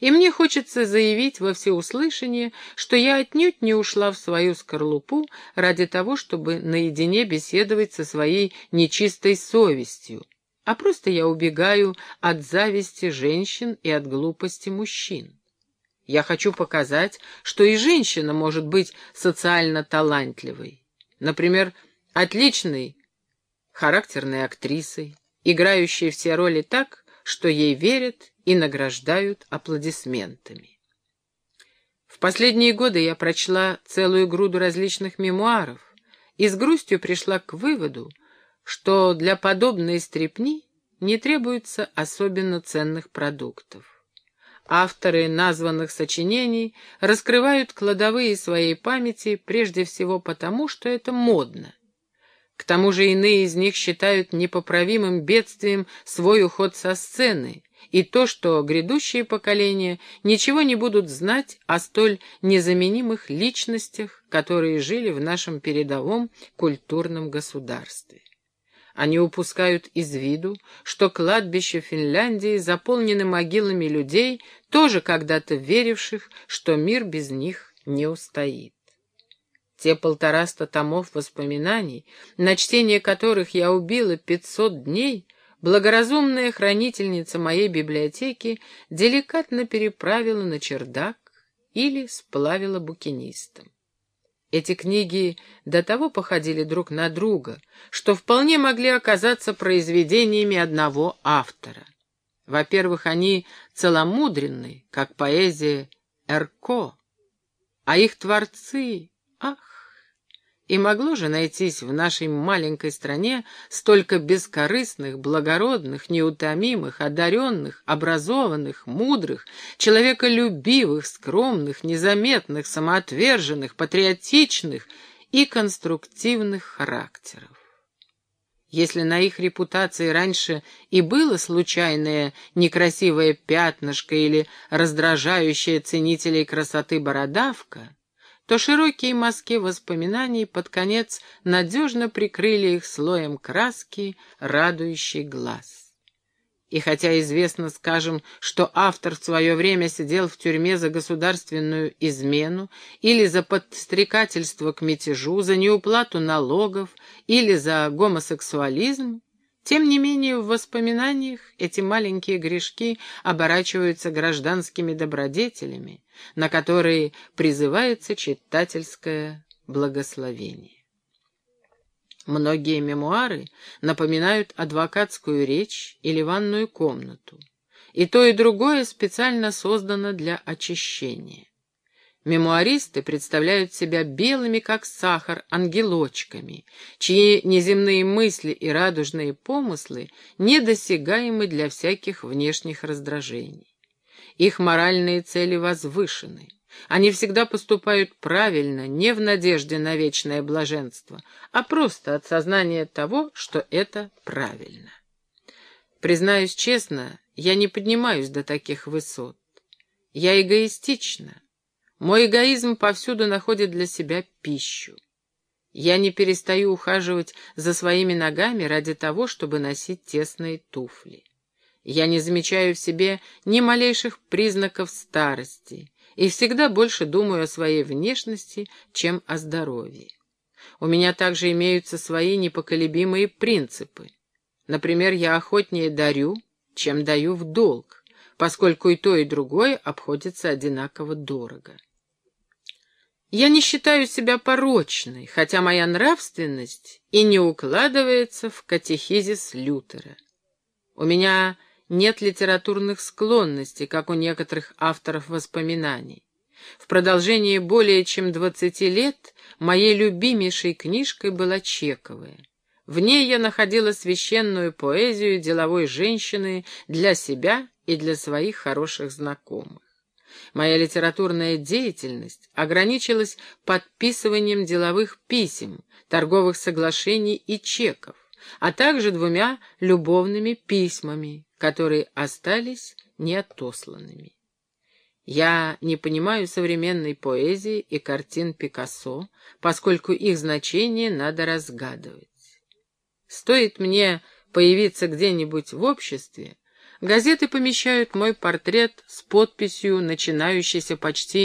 и мне хочется заявить во всеуслышание, что я отнюдь не ушла в свою скорлупу ради того, чтобы наедине беседовать со своей нечистой совестью, а просто я убегаю от зависти женщин и от глупости мужчин. Я хочу показать, что и женщина может быть социально талантливой. Например, отличной характерной актрисой, играющей все роли так, что ей верят и награждают аплодисментами. В последние годы я прочла целую груду различных мемуаров и с грустью пришла к выводу, что для подобной стрепни не требуется особенно ценных продуктов. Авторы названных сочинений раскрывают кладовые своей памяти прежде всего потому, что это модно. К тому же иные из них считают непоправимым бедствием свой уход со сцены и то, что грядущие поколения ничего не будут знать о столь незаменимых личностях, которые жили в нашем передовом культурном государстве. Они упускают из виду, что кладбище Финляндии заполнены могилами людей, тоже когда-то веривших, что мир без них не устоит. Те полтораста томов воспоминаний, на чтение которых я убила пятьсот дней, благоразумная хранительница моей библиотеки деликатно переправила на чердак или сплавила букинистам. Эти книги до того походили друг на друга, что вполне могли оказаться произведениями одного автора. Во-первых, они целомудренны, как поэзия Эрко, а их творцы, ах, и могло же найтись в нашей маленькой стране столько бескорыстных, благородных, неутомимых, одаренных, образованных, мудрых, человеколюбивых, скромных, незаметных, самоотверженных, патриотичных и конструктивных характеров. Если на их репутации раньше и было случайное некрасивое пятнышко или раздражающее ценителей красоты бородавка, то широкие мазки воспоминаний под конец надежно прикрыли их слоем краски, радующей глаз. И хотя известно, скажем, что автор в свое время сидел в тюрьме за государственную измену или за подстрекательство к мятежу, за неуплату налогов или за гомосексуализм, тем не менее, в воспоминаниях эти маленькие грешки оборачиваются гражданскими добродетелями, на которые призывается читательское благословение. Многие мемуары напоминают адвокатскую речь или ванную комнату, и то и другое специально создано для очищения. Мемуаристы представляют себя белыми, как сахар, ангелочками, чьи неземные мысли и радужные помыслы недосягаемы для всяких внешних раздражений. Их моральные цели возвышены. Они всегда поступают правильно, не в надежде на вечное блаженство, а просто от сознания того, что это правильно. Признаюсь честно, я не поднимаюсь до таких высот. Я эгоистична мой эгоизм повсюду находит для себя пищу. Я не перестаю ухаживать за своими ногами ради того, чтобы носить тесные туфли. Я не замечаю в себе ни малейших признаков старости и всегда больше думаю о своей внешности, чем о здоровье. У меня также имеются свои непоколебимые принципы. Например, я охотнее дарю, чем даю в долг, поскольку и то, и другое обходится одинаково дорого. Я не считаю себя порочной, хотя моя нравственность и не укладывается в катехизис Лютера. У меня нет литературных склонностей, как у некоторых авторов воспоминаний. В продолжении более чем двадцати лет моей любимейшей книжкой была Чековая. В ней я находила священную поэзию деловой женщины для себя и для своих хороших знакомых. Моя литературная деятельность ограничилась подписыванием деловых писем, торговых соглашений и чеков, а также двумя любовными письмами, которые остались неотосланными. Я не понимаю современной поэзии и картин Пикассо, поскольку их значение надо разгадывать. Стоит мне появиться где-нибудь в обществе, Газеты помещают мой портрет с подписью, начинающейся почти